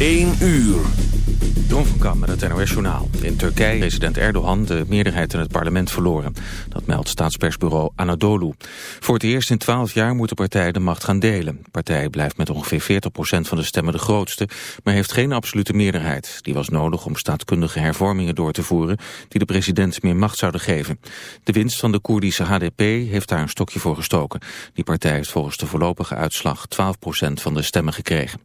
1 uur. Jon van Kam met het NOS-journaal. In Turkije president Erdogan de meerderheid in het parlement verloren. Dat meldt staatspersbureau Anadolu. Voor het eerst in twaalf jaar moet de partij de macht gaan delen. De partij blijft met ongeveer 40% van de stemmen de grootste... maar heeft geen absolute meerderheid. Die was nodig om staatkundige hervormingen door te voeren... die de president meer macht zouden geven. De winst van de Koerdische HDP heeft daar een stokje voor gestoken. Die partij heeft volgens de voorlopige uitslag 12% van de stemmen gekregen.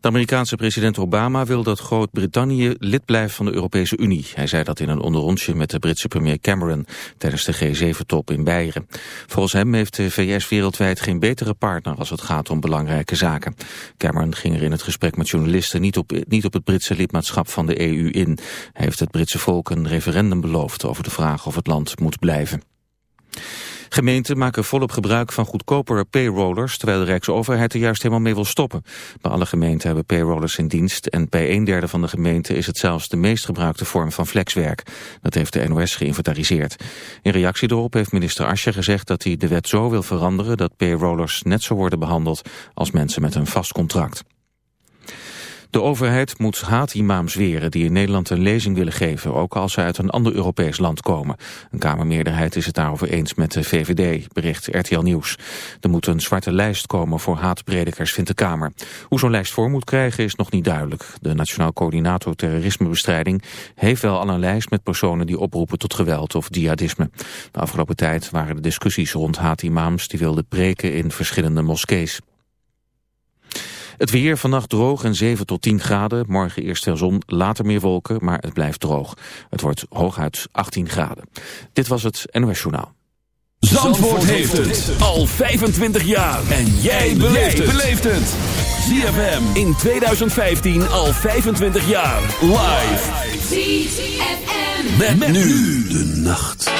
De Amerikaanse president Obama wil dat Groot-Brittannië lid blijft van de Europese Unie. Hij zei dat in een onderrondje met de Britse premier Cameron tijdens de G7-top in Beieren. Volgens hem heeft de VS wereldwijd geen betere partner als het gaat om belangrijke zaken. Cameron ging er in het gesprek met journalisten niet op, niet op het Britse lidmaatschap van de EU in. Hij heeft het Britse volk een referendum beloofd over de vraag of het land moet blijven. Gemeenten maken volop gebruik van goedkopere payrollers, terwijl de Rijksoverheid er juist helemaal mee wil stoppen. Bij alle gemeenten hebben payrollers in dienst en bij een derde van de gemeenten is het zelfs de meest gebruikte vorm van flexwerk. Dat heeft de NOS geïnventariseerd. In reactie erop heeft minister Ascher gezegd dat hij de wet zo wil veranderen dat payrollers net zo worden behandeld als mensen met een vast contract. De overheid moet haatimams weren die in Nederland een lezing willen geven, ook als ze uit een ander Europees land komen. Een Kamermeerderheid is het daarover eens met de VVD, bericht RTL Nieuws. Er moet een zwarte lijst komen voor haatpredikers, vindt de Kamer. Hoe zo'n lijst voor moet krijgen is nog niet duidelijk. De Nationaal Coördinator Terrorismebestrijding heeft wel al een lijst met personen die oproepen tot geweld of jihadisme. De afgelopen tijd waren er discussies rond haatimams die wilden preken in verschillende moskees. Het weer vannacht droog en 7 tot 10 graden. Morgen eerst veel zon, later meer wolken, maar het blijft droog. Het wordt hooguit 18 graden. Dit was het NOS Journaal. Zandvoort, Zandvoort heeft het al 25 jaar. En jij beleeft het. ZFM in 2015 al 25 jaar. Live. ZFM. Met, met nu de nacht.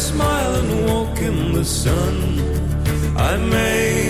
smile and walk in the sun. I made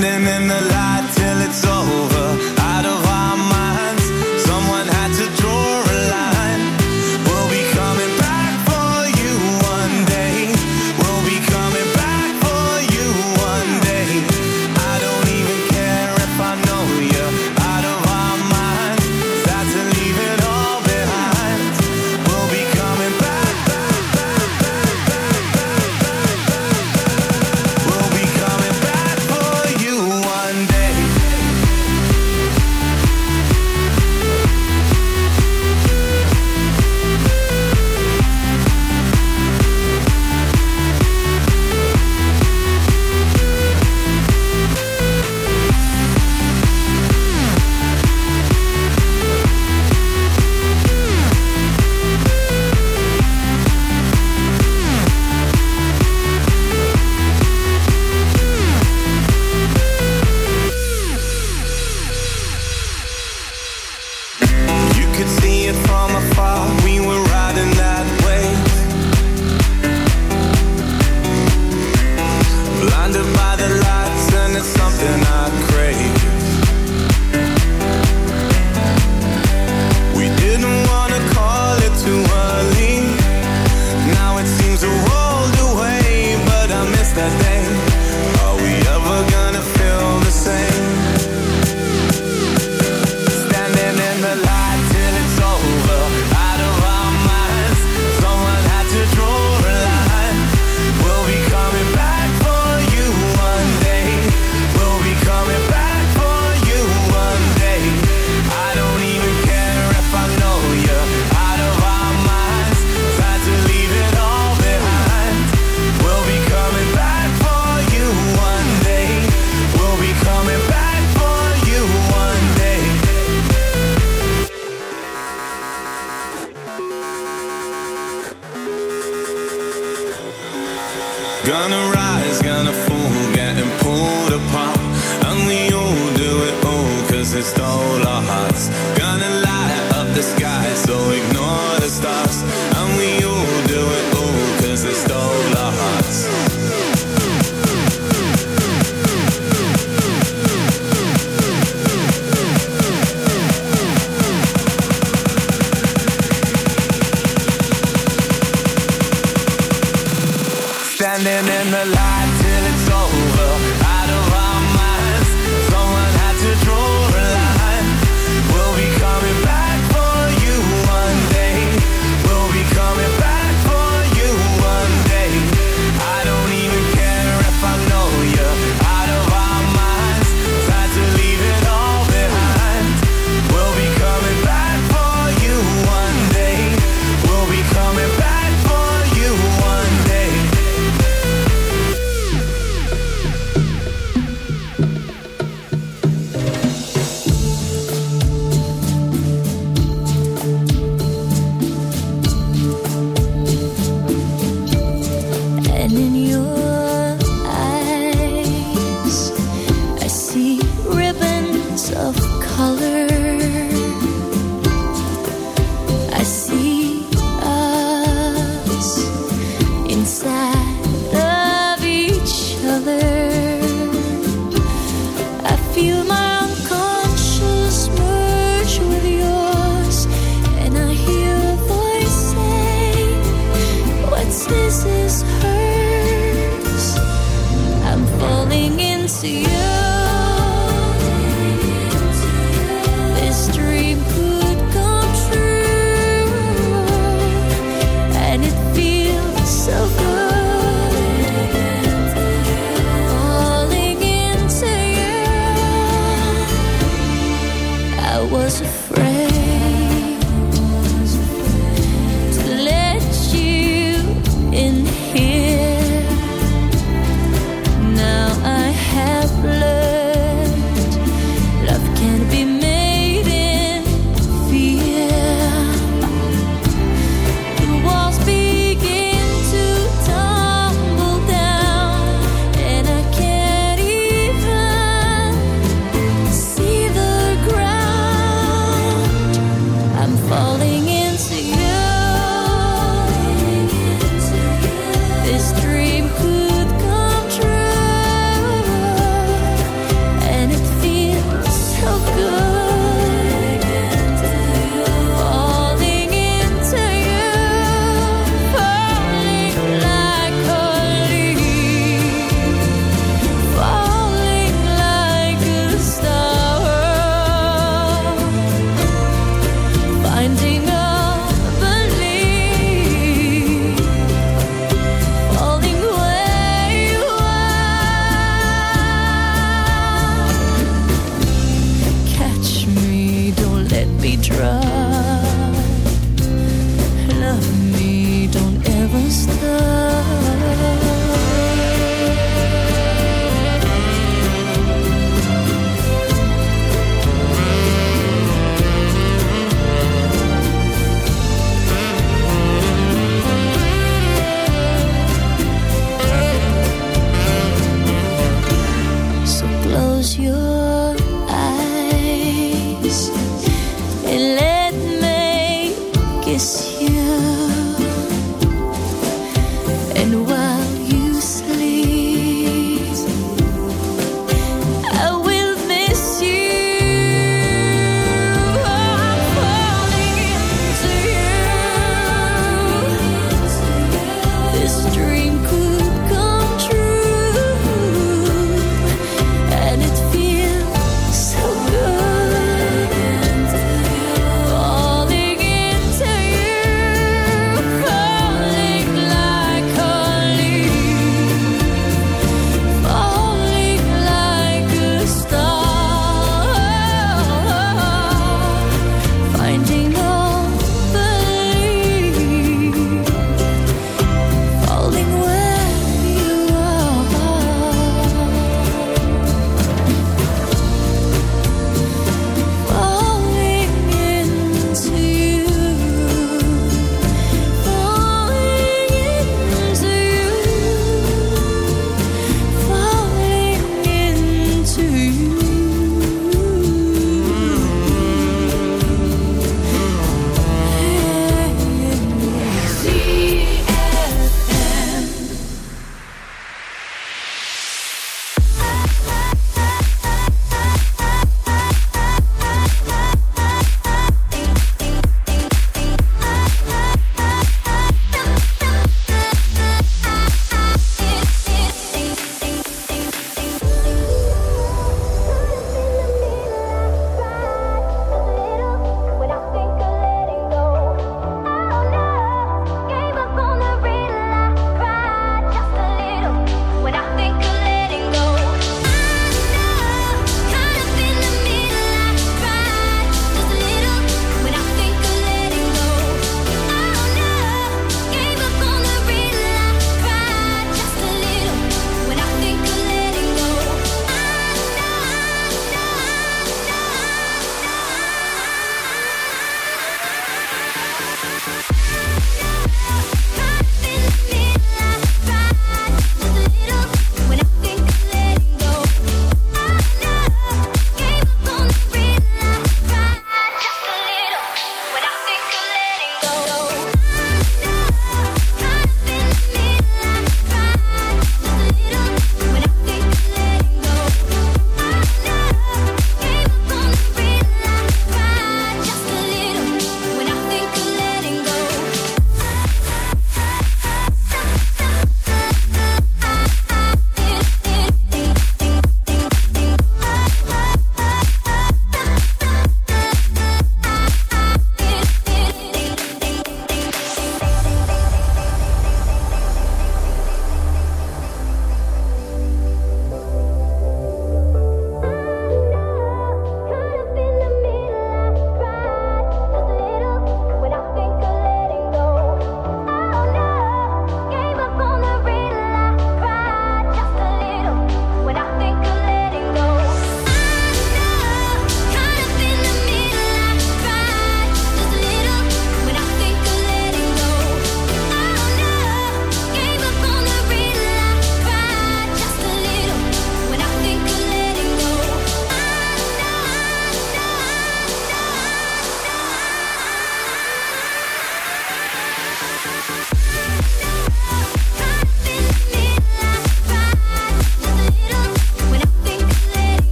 standing in the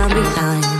I'm behind.